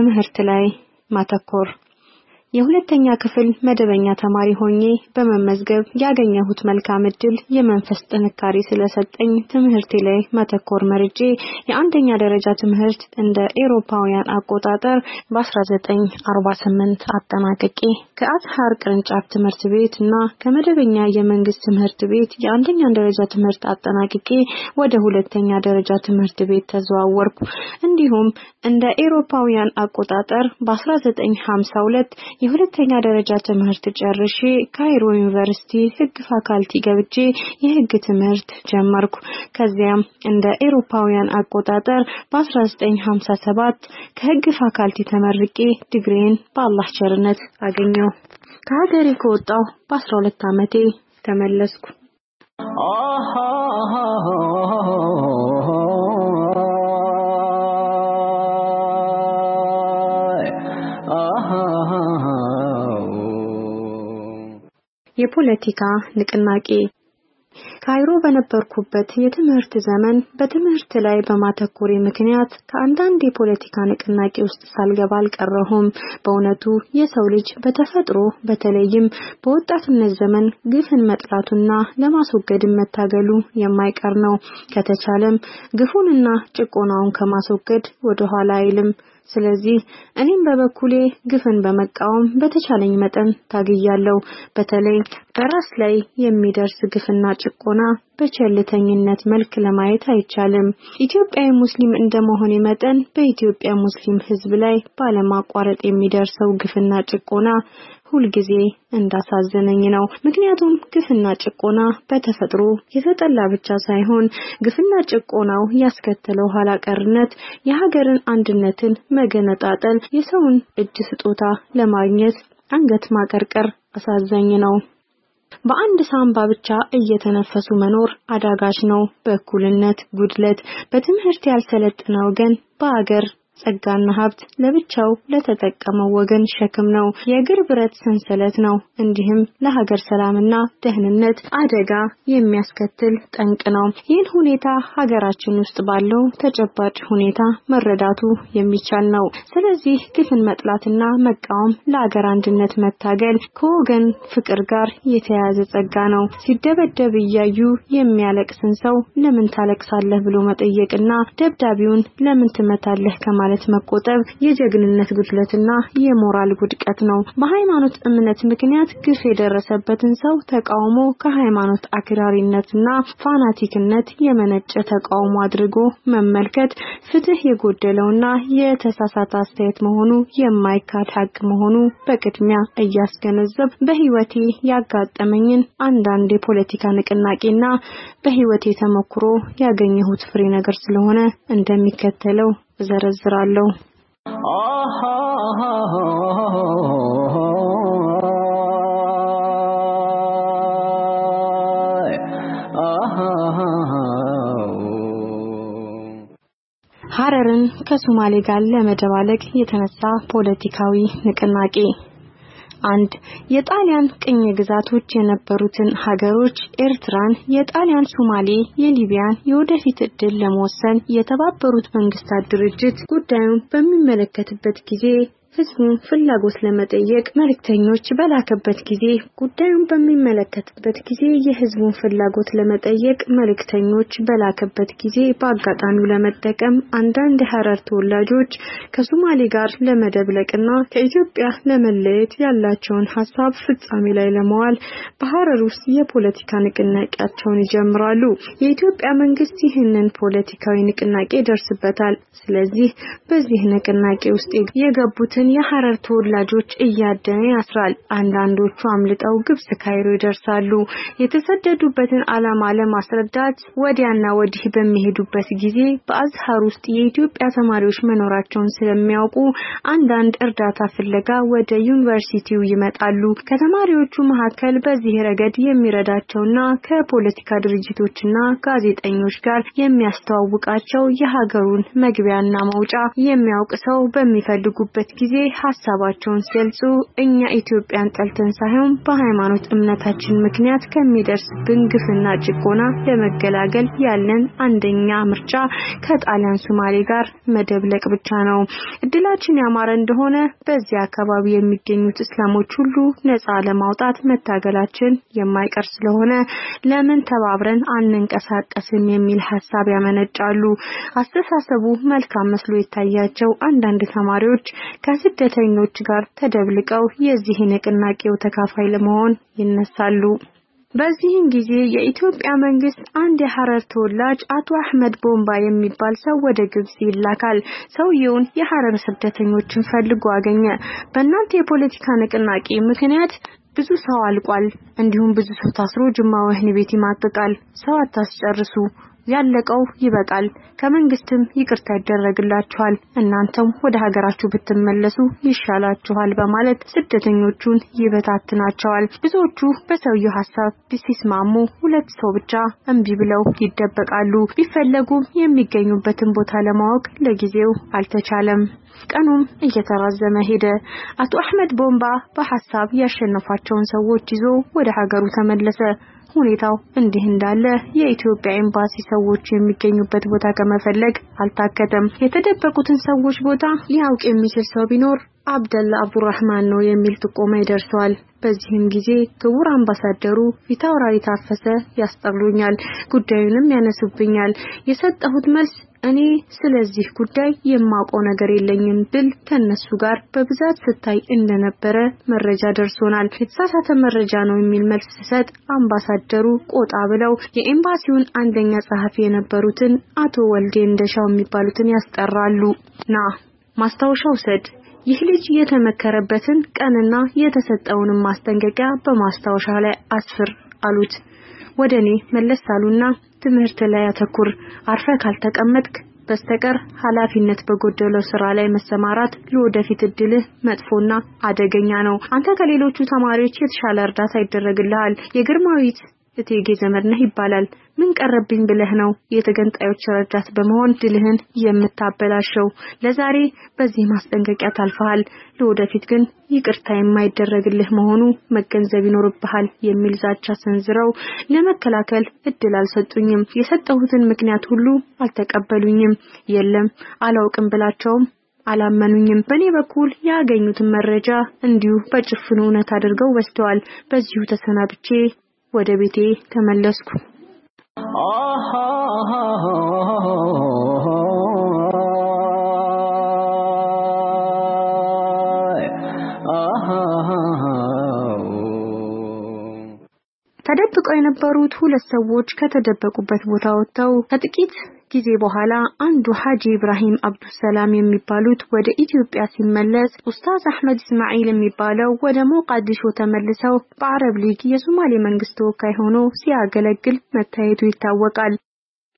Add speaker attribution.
Speaker 1: ትምህርት ላይ ማተኮር የሁለተኛ ክፍል መደበኛ ተማሪ ሆኜ በመመዝገብ ያገኘሁት መልካም እድል የመንፈስ ጥንካሬ ስለሰጠኝ ትምህርቴ ላይ ማተኮር መርጬ የአንደኛ ደረጃ ትምህርት እንደ ኤሮፓውያን አቆጣጠር በ1948 አጠናቅቄ ከአዝሃር ቅርንጫፍ ትምህርት ቤት እና ከመደበኛ የመንግስት ትምህርት ቤት የአንደኛ ደረጃ ትምህርት አጠናቅቄ ወደ ሁለተኛ ደረጃ ትምህርት ቤት ተዘዋወርኩ። እንዲሁም እንደ ኤሮፓውያን አቆጣጠር በ1952 የሁለተኛ ደረጃ ትምህርት ጨርሼ ካይሮ ዩኒቨርሲቲ ህግ ፋካልቲ ገብቼ የህግ ትምህርት ጀመርኩ። ከዚያም እንደ ኤሮፓውያን አቆጣጠር በ1957 ከህግ ፋካልቲ ተመርቄ ዲግሪን በአላህ ቸርነት አገኘሁ። ከሀገሬ ከወጣሁ በ12 ዓመቴ ተመለስኩ። የፖለቲካ ንቅናቄ ካይሮ በነበርኩበት የትምህርት ዘመን በትምህርት ላይ በማተኮሬ ምክንያት ከአንዳንድ የፖለቲካ ንቅናቄ ውስጥ ሳልገባ አልቀረሁም። በእውነቱ የሰው ልጅ በተፈጥሮ በተለይም በወጣትነት ዘመን ግፍን መጥላቱና ለማስወገድን መታገሉ የማይቀር ነው። ከተቻለም ግፉንና ጭቆናውን ከማስወገድ ወደ ኋላ አይልም። ስለዚህ እኔም በበኩሌ ግፍን በመቃወም በተቻለኝ መጠን ታግያለሁ። በተለይ በራስ ላይ የሚደርስ ግፍና ጭቆና በቸልተኝነት መልክ ለማየት አይቻልም። ኢትዮጵያዊ ሙስሊም እንደመሆኔ መጠን በኢትዮጵያ ሙስሊም ሕዝብ ላይ ባለማቋረጥ የሚደርሰው ግፍና ጭቆና ሁልጊዜ እንዳሳዘነኝ ነው። ምክንያቱም ግፍና ጭቆና በተፈጥሮ የተጠላ ብቻ ሳይሆን ግፍና ጭቆናው ያስከተለው ኋላ ቀርነት፣ የሀገርን አንድነትን መገነጣጠል፣ የሰውን እጅ ስጦታ ለማግኘት አንገት ማቀርቀር አሳዛኝ ነው። በአንድ ሳምባ ብቻ እየተነፈሱ መኖር አዳጋች ነው። በእኩልነት ጉድለት በትምህርት ያልሰለጠነ ወገን በአገር ጸጋና ሀብት ለብቻው ለተጠቀመው ወገን ሸክም ነው፣ የእግር ብረት ሰንሰለት ነው። እንዲህም ለሀገር ሰላምና ደህንነት አደጋ የሚያስከትል ጠንቅ ነው። ይህን ሁኔታ ሀገራችን ውስጥ ባለው ተጨባጭ ሁኔታ መረዳቱ የሚቻል ነው። ስለዚህ ግፍን መጥላትና መቃወም ለሀገር አንድነት መታገል ከወገን ፍቅር ጋር የተያያዘ ጸጋ ነው። ሲደበደብ እያዩ የሚያለቅስን ሰው ለምን ታለቅሳለህ ብሎ መጠየቅና ደብዳቢውን ለምን ትመታለህ ከማለት ማለት መቆጠብ የጀግንነት ጉድለትና የሞራል ውድቀት ነው። በሃይማኖት እምነት ምክንያት ግፍ የደረሰበትን ሰው ተቃውሞ ከሃይማኖት አክራሪነትና ፋናቲክነት የመነጨ ተቃውሞ አድርጎ መመልከት ፍትህ የጎደለውና የተሳሳተ አስተያየት መሆኑ የማይካድ ሀቅ መሆኑ በቅድሚያ እያስገነዘብ በህይወቴ ያጋጠመኝን አንዳንድ የፖለቲካ ንቅናቄና በህይወቴ ተሞክሮ ያገኘሁት ፍሬ ነገር ስለሆነ እንደሚከተለው ዘረዝራለሁ። ሀረርን ከሶማሌ ጋር ለመደባለቅ የተነሳ ፖለቲካዊ ንቅናቄ አንድ የጣሊያን ቅኝ ግዛቶች የነበሩትን ሀገሮች ኤርትራን፣ የጣሊያን ሶማሌ፣ የሊቢያን የወደፊት እድል ለመወሰን የተባበሩት መንግስታት ድርጅት ጉዳዩን በሚመለከትበት ጊዜ ህዝቡን ፍላጎት ለመጠየቅ መልእክተኞች በላከበት ጊዜ ጉዳዩን በሚመለከትበት ጊዜ የህዝቡን ፍላጎት ለመጠየቅ መልእክተኞች በላከበት ጊዜ በአጋጣሚው ለመጠቀም አንዳንድ የሀረር ተወላጆች ከሶማሌ ጋር ለመደብለቅና ከኢትዮጵያ ለመለየት ያላቸውን ሀሳብ ፍጻሜ ላይ ለመዋል በሀረር ውስጥ የፖለቲካ ንቅናቄያቸውን ይጀምራሉ። የኢትዮጵያ መንግስት ይህንን ፖለቲካዊ ንቅናቄ ይደርስበታል። ስለዚህ በዚህ ንቅናቄ ውስጥ የገቡት የሐረር ተወላጆች እያደነ ያስራል። አንዳንዶቹ አምልጠው ግብጽ ካይሮ ይደርሳሉ። የተሰደዱበትን ዓላማ ለማስረዳት ወዲያና ወዲህ በሚሄዱበት ጊዜ በአዝሃር ውስጥ የኢትዮጵያ ተማሪዎች መኖራቸውን ስለሚያውቁ አንዳንድ እርዳታ ፍለጋ ወደ ዩኒቨርሲቲው ይመጣሉ። ከተማሪዎቹ መካከል በዚህ ረገድ የሚረዳቸውና ከፖለቲካ ድርጅቶችና ጋዜጠኞች ጋር የሚያስተዋውቃቸው የሀገሩን መግቢያና መውጫ የሚያውቅ ሰው በሚፈልጉበት ጊዜ ጊዜ ሀሳባቸውን ሲገልጹ እኛ ኢትዮጵያን ጠልተን ሳይሆን በሃይማኖት እምነታችን ምክንያት ከሚደርስብን ግፍና ጭቆና ለመገላገል ያለን አንደኛ ምርጫ ከጣሊያን ሶማሌ ጋር መደብለቅ ብቻ ነው። እድላችን ያማረ እንደሆነ በዚህ አካባቢ የሚገኙት እስላሞች ሁሉ ነፃ ለማውጣት መታገላችን የማይቀር ስለሆነ ለምን ተባብረን አንንቀሳቀስም የሚል ሀሳብ ያመነጫሉ። አስተሳሰቡ መልካም መስሎ የታያቸው አንዳንድ ተማሪዎች ከስደተኞች ጋር ተደብልቀው የዚህ ንቅናቄው ተካፋይ ለመሆን ይነሳሉ። በዚህን ጊዜ የኢትዮጵያ መንግስት አንድ የሐረር ተወላጅ አቶ አህመድ ቦምባ የሚባል ሰው ወደ ግብጽ ይላካል። ሰውየውን የሐረር ስደተኞችን ፈልጎ አገኘ። በእናንተ የፖለቲካ ንቅናቄ ምክንያት ብዙ ሰው አልቋል፣ እንዲሁም ብዙ ሰው ታስሮ ጅማ ወህኒ ቤት ይማቅቃል። ሰው አታስጨርሱ፣ ያለቀው ይበቃል፣ ከመንግስትም ይቅርታ ይደረግላችኋል፣ እናንተም ወደ ሀገራችሁ ብትመለሱ ይሻላችኋል በማለት ስደተኞቹን ይበታትናቸዋል። ብዙዎቹ በሰውየው ሀሳብ ሲስማሙ፣ ሁለት ሰው ብቻ እምቢ ብለው ይደበቃሉ። ቢፈለጉም የሚገኙበትን ቦታ ለማወቅ ለጊዜው አልተቻለም። ቀኑም እየተራዘመ ሄደ። አቶ አህመድ ቦምባ በሐሳብ ያሸነፏቸውን ሰዎች ይዞ ወደ ሀገሩ ተመለሰ። ሁኔታው እንዲህ እንዳለ የኢትዮጵያ ኤምባሲ ሰዎች የሚገኙበት ቦታ ከመፈለግ አልታከተም። የተደበቁትን ሰዎች ቦታ ሊያውቅ የሚችል ሰው ቢኖር አብደላ አብዱራህማን ነው የሚል ጥቆማ ይደርሰዋል። በዚህም ጊዜ ክቡር አምባሳደሩ ፊታውራሪ ታፈሰ ያስጠሉኛል፣ ጉዳዩንም ያነሱብኛል። የሰጠሁት መልስ እኔ ስለዚህ ጉዳይ የማውቀው ነገር የለኝም ብል ከነሱ ጋር በብዛት ስታይ እንደነበረ መረጃ ደርሶናል። የተሳሳተ መረጃ ነው የሚል መልስ ሲሰጥ አምባሳደሩ ቆጣ ብለው የኤምባሲውን አንደኛ ጸሐፊ የነበሩትን አቶ ወልዴ እንደሻው የሚባሉትን ያስጠራሉ። ና ማስታወሻ ውሰድ ይህ ልጅ የተመከረበትን ቀንና የተሰጠውንም ማስጠንቀቂያ በማስታወሻ ላይ አስፍር አሉት። ወደ እኔ መለስ አሉና ትምህርት ላይ አተኩር፣ አርፈ ካልተቀመጥክ በስተቀር ኃላፊነት በጎደለው ስራ ላይ መሰማራት ለወደፊት እድልህ መጥፎና አደገኛ ነው። አንተ ከሌሎቹ ተማሪዎች የተሻለ እርዳታ ይደረግልሃል። የግርማዊት እቴጌ ዘመድ ነህ ይባላል። ምን ቀረብኝ ብለህ ነው የተገንጣዮች ረዳት በመሆን ድልህን የምታበላሸው? ለዛሬ በዚህ ማስጠንቀቂያ ታልፈሃል። ለወደፊት ግን ይቅርታ የማይደረግልህ መሆኑ መገንዘብ ይኖርብሃል የሚል ዛቻ ሰንዝረው ለመከላከል እድል አልሰጡኝም። የሰጠሁትን ምክንያት ሁሉ አልተቀበሉኝም። የለም አላውቅም ብላቸውም አላመኑኝም። በእኔ በኩል ያገኙትን መረጃ እንዲሁ በጭፍኑ እውነት አድርገው ወስደዋል። በዚሁ ተሰናብቼ ወደ ቤቴ ተመለስኩ። ተደብቀው የነበሩት ሁለት ሰዎች ከተደበቁበት ቦታ ወጥተው ከጥቂት ጊዜ በኋላ አንዱ ሐጂ ኢብራሂም አብዱሰላም የሚባሉት ወደ ኢትዮጵያ ሲመለስ ኡስታዝ አህመድ እስማኤል የሚባለው ወደ ሞቃዲሾ ተመልሰው በአረብ ሊግ የሶማሌ መንግስት ተወካይ ሆኖ ሲያገለግል መታየቱ ይታወቃል።